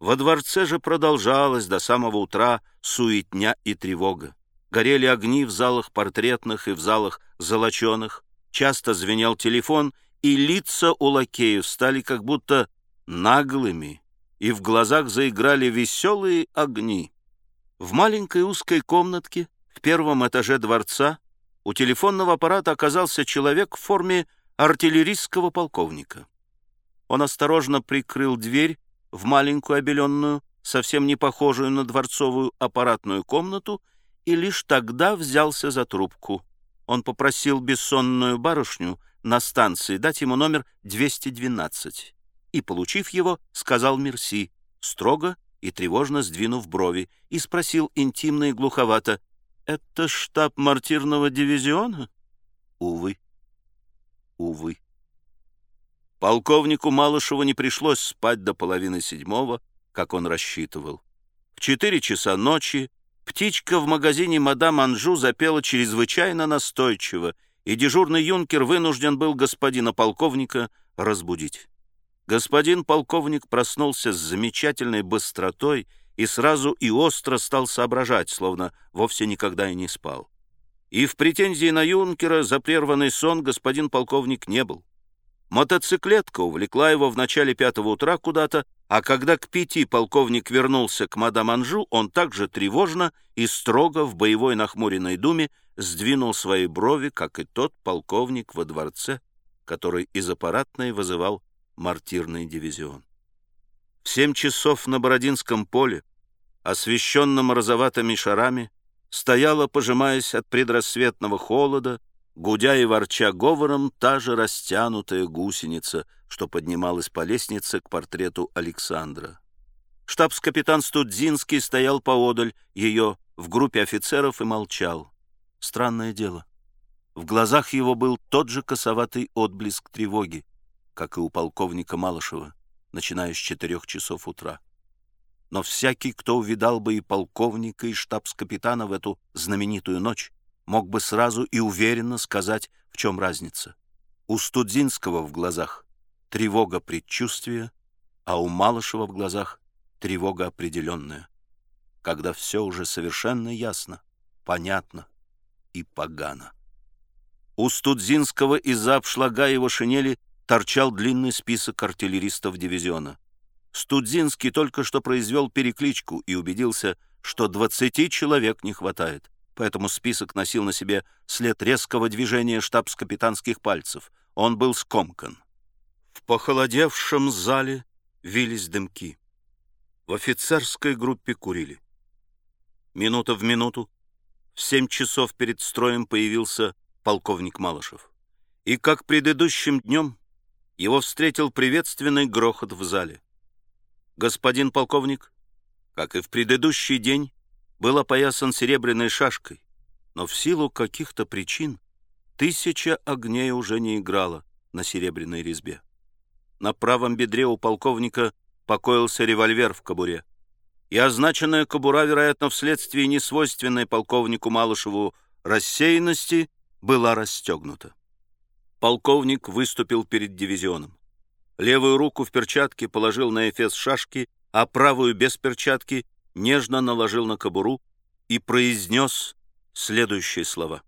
Во дворце же продолжалась до самого утра суетня и тревога. Горели огни в залах портретных и в залах золоченых, часто звенел телефон, и лица у лакеев стали как будто наглыми, и в глазах заиграли веселые огни. В маленькой узкой комнатке в первом этаже дворца у телефонного аппарата оказался человек в форме артиллерийского полковника. Он осторожно прикрыл дверь в маленькую обеленную, совсем не похожую на дворцовую аппаратную комнату и лишь тогда взялся за трубку. Он попросил бессонную барышню на станции дать ему номер 212 и, получив его, сказал «Мерси», строго и тревожно сдвинув брови, и спросил интимно и глуховато, «Это штаб мартирного дивизиона?» «Увы, увы». Полковнику Малышеву не пришлось спать до половины седьмого, как он рассчитывал. В четыре часа ночи птичка в магазине «Мадам Анжу» запела чрезвычайно настойчиво, и дежурный юнкер вынужден был господина полковника разбудить. Господин полковник проснулся с замечательной быстротой и сразу и остро стал соображать, словно вовсе никогда и не спал. И в претензии на юнкера за прерванный сон господин полковник не был. Мотоциклетка увлекла его в начале пятого утра куда-то, а когда к пяти полковник вернулся к мадам Анжу, он также тревожно и строго в боевой нахмуренной думе сдвинул свои брови, как и тот полковник во дворце, который из аппаратной вызывал мартирный дивизион. В семь часов на Бородинском поле, освещенном розоватыми шарами, стояла, пожимаясь от предрассветного холода, гудя и ворча говором, та же растянутая гусеница, что поднималась по лестнице к портрету Александра. Штабс-капитан Студзинский стоял поодаль ее в группе офицеров и молчал. Странное дело. В глазах его был тот же косоватый отблеск тревоги как и у полковника Малышева, начиная с четырех часов утра. Но всякий, кто увидал бы и полковника, и штабс-капитана в эту знаменитую ночь, мог бы сразу и уверенно сказать, в чем разница. У Студзинского в глазах тревога предчувствия, а у Малышева в глазах тревога определенная, когда все уже совершенно ясно, понятно и погано. У Студзинского из-за обшлага его шинели торчал длинный список артиллеристов дивизиона. Студзинский только что произвел перекличку и убедился, что 20 человек не хватает, поэтому список носил на себе след резкого движения штабс-капитанских пальцев. Он был скомкан. В похолодевшем зале вились дымки. В офицерской группе курили. Минута в минуту, в семь часов перед строем появился полковник Малышев. И, как предыдущим днем, его встретил приветственный грохот в зале. Господин полковник, как и в предыдущий день, был опоясан серебряной шашкой, но в силу каких-то причин тысяча огней уже не играла на серебряной резьбе. На правом бедре у полковника покоился револьвер в кобуре, и означенная кобура, вероятно, вследствие несвойственной полковнику Малышеву рассеянности, была расстегнута. Полковник выступил перед дивизионом. Левую руку в перчатке положил на эфес шашки, а правую без перчатки нежно наложил на кобуру и произнес следующие слова.